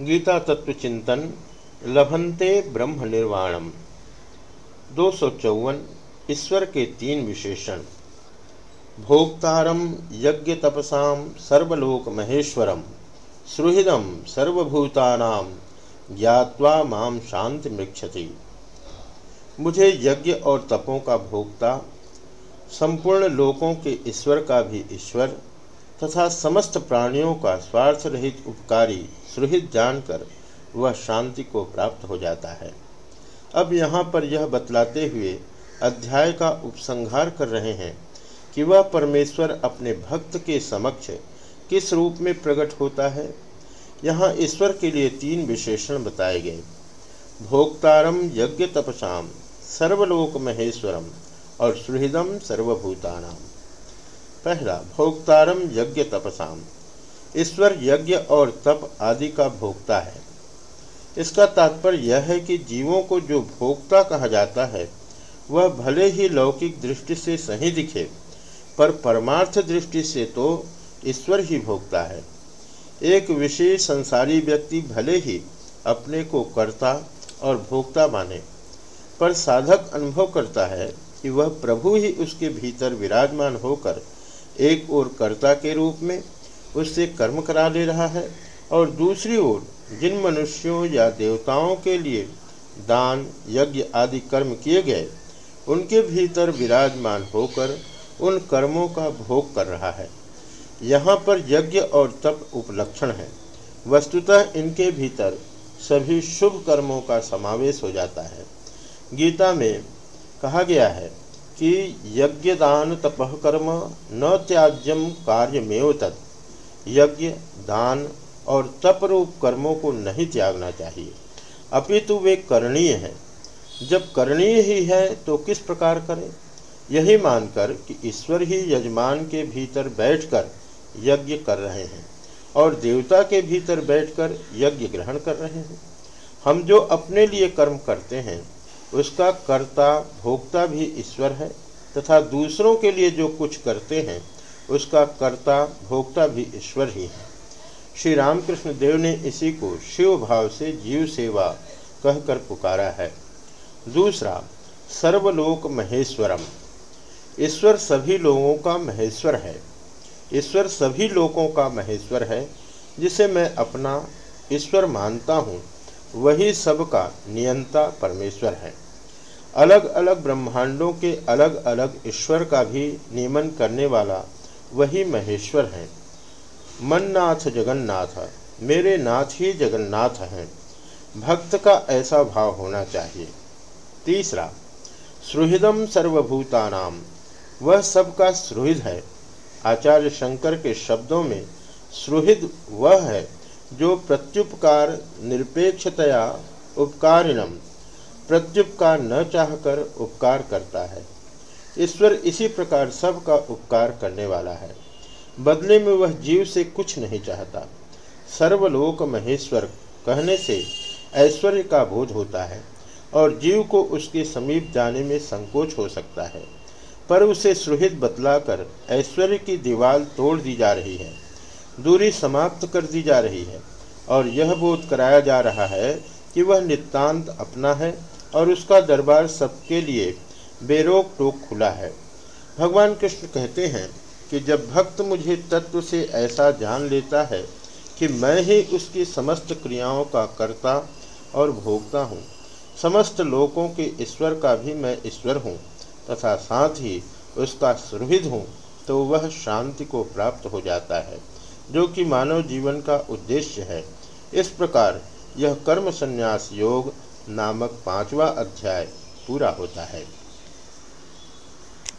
गीता तत्व चिंतन लभंते ब्रह्म निर्वाणम दो सौ चौवन, ईश्वर के तीन विशेषण। भोक्तारम यज्ञ तपसा सर्वलोक महेश्वरम सुहृदम सर्वभूतानाम ज्ञावा माम शांति मृक्षति मुझे यज्ञ और तपों का भोक्ता, संपूर्ण लोकों के ईश्वर का भी ईश्वर तथा समस्त प्राणियों का स्वार्थ रहित उपकारी सुहित जानकर वह शांति को प्राप्त हो जाता है। अब यहाँ पर यह बतलाते हुए अध्याय का उपसंहार कर रहे हैं कि वह परमेश्वर अपने भक्त के समक्ष किस रूप में प्रकट होता है। यहाँ ईश्वर के लिए तीन विशेषण बताए गए। भोक्तारम यज्ञ तपसाम सर्वलोक महेश्वरम और सुहृदम सर्वभूतानाम पहला भोक्तारम यज्ञ तपसाम। ईश्वर यज्ञ और तप आदि का भोक्ता है। इसका तात्पर्य यह है कि जीवों को जो भोक्ता कहा जाता है, वह भले ही लौकिक दृष्टि से सही दिखे, पर परमार्थ दृष्टि से तो ईश्वर ही भोगता है। एक विशेष संसारी व्यक्ति भले ही अपने को कर्ता और भोक्ता माने, पर साधक अनुभव करता है कि वह प्रभु ही उसके भीतर विराजमान होकर एक ओर कर्ता के रूप में उससे कर्म करा ले रहा है और दूसरी ओर जिन मनुष्यों या देवताओं के लिए दान, यज्ञ आदि कर्म किए गए, उनके भीतर विराजमान होकर उन कर्मों का भोग कर रहा है। यहाँ पर यज्ञ और तप उपलक्षण है। वस्तुतः इनके भीतर सभी शुभ कर्मों का समावेश हो जाता है। गीता में कहा गया है कि यज्ञ दान तपह कर्म न त्याज्यम कार्यमेव तत्। यज्ञ दान और तप रूप कर्मों को नहीं त्यागना चाहिए। अपितु वे करणीय हैं। जब करणीय ही है तो किस प्रकार करें? यही मानकर कि ईश्वर ही यजमान के भीतर बैठकर यज्ञ कर रहे हैं और देवता के भीतर बैठकर यज्ञ ग्रहण कर रहे हैं। हम जो अपने लिए कर्म करते हैं उसका कर्ता, भोक्ता भी ईश्वर है, तथा दूसरों के लिए जो कुछ करते हैं, उसका कर्ता, भोक्ता भी ईश्वर ही है। श्री रामकृष्ण देव ने इसी को शिव भाव से जीव सेवा कहकर पुकारा है। दूसरा, सर्वलोक महेश्वरम। ईश्वर सभी लोगों का महेश्वर है। ईश्वर सभी लोगों का महेश्वर है, जिसे मैं अपना ईश्वर मानता हूँ। वही सबका नियंता परमेश्वर है। अलग अलग ब्रह्मांडों के अलग अलग ईश्वर का भी नियमन करने वाला वही महेश्वर है। मननाथ जगन्नाथ, मेरे नाथ ही जगन्नाथ हैं। भक्त का ऐसा भाव होना चाहिए। तीसरा, सुहृदम सर्वभूतानाम वह सबका सुहृद है। आचार्य शंकर के शब्दों में सुहृद वह है जो प्रत्युपकार निरपेक्षतया उपकारिणम, प्रत्युपकार न चाहकर उपकार करता है। ईश्वर इसी प्रकार सब का उपकार करने वाला है। बदले में वह जीव से कुछ नहीं चाहता। सर्वलोक महेश्वर कहने से ऐश्वर्य का बोध होता है और जीव को उसके समीप जाने में संकोच हो सकता है। पर उसे सुहित बतलाकर ऐश्वर्य की दीवार तोड़ दी जा रही है। दूरी समाप्त कर दी जा रही है और यह बोध कराया जा रहा है कि वह नितांत अपना है और उसका दरबार सबके लिए बेरोक टोक खुला है। भगवान कृष्ण कहते हैं कि जब भक्त मुझे तत्व से ऐसा जान लेता है कि मैं ही उसकी समस्त क्रियाओं का कर्ता और भोगता हूँ, समस्त लोकों के ईश्वर का भी मैं ईश्वर हूँ तथा साथ ही उसका सुहृद हूँ तो वह शांति को प्राप्त हो जाता है। जो कि मानव जीवन का उद्देश्य है। इस प्रकार यह कर्म संन्यास योग नामक पांचवा अध्याय पूरा होता है।